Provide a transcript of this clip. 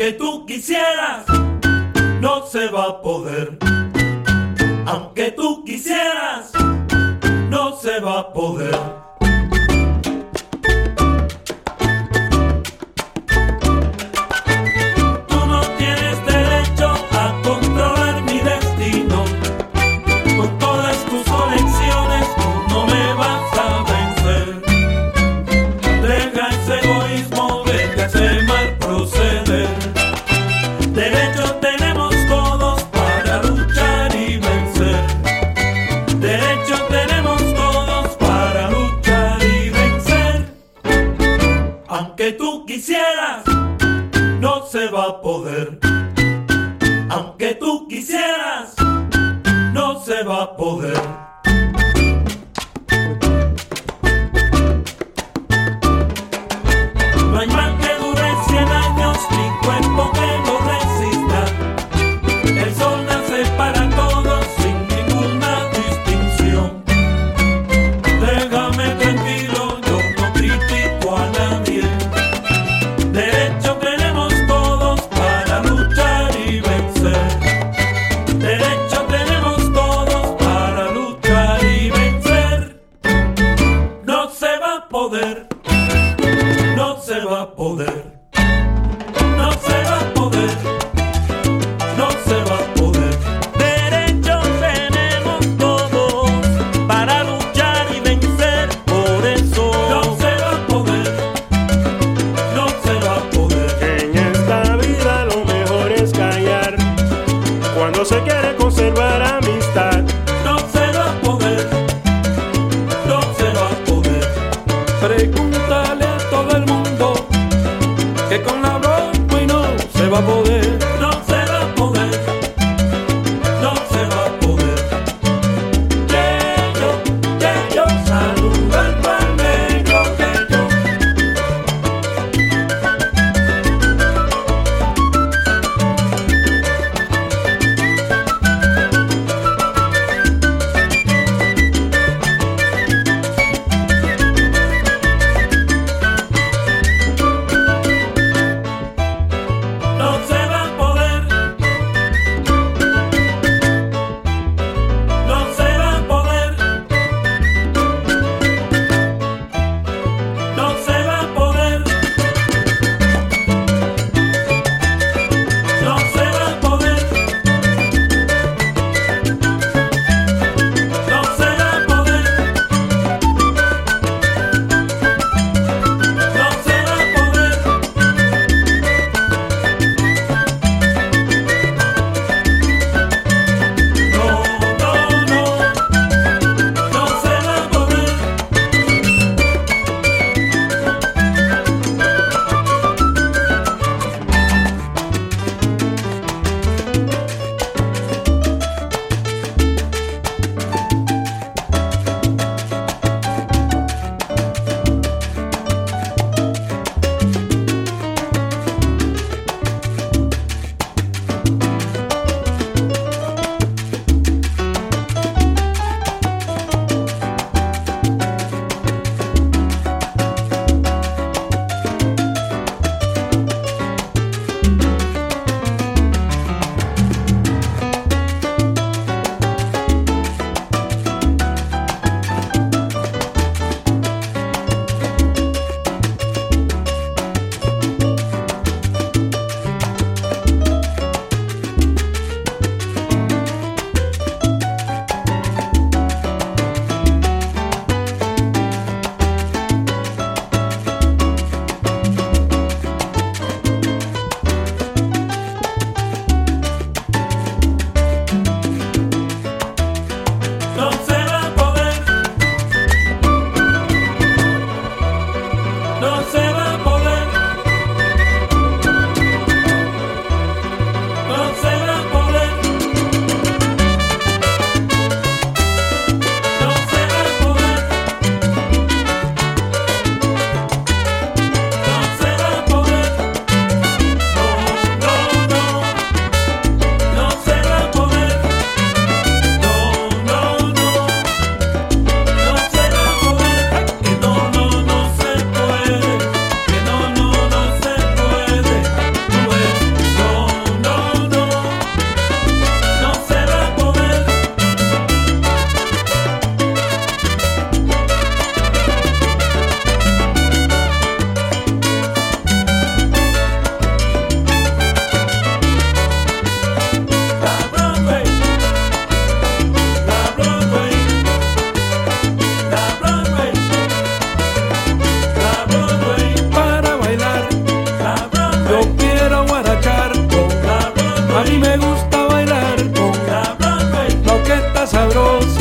Aunque tú quisieras, no se va a poder. Aunque tú quisieras, no se va a poder. Aunque tú quisieras, no se va a poder. no se va a poder, no se va a poder, no se va a poder. Derechos tenemos todos para luchar y vencer, por eso no se va a poder, no se va a poder. En esta vida lo mejor es callar cuando se quiere. Vai poder sabroso.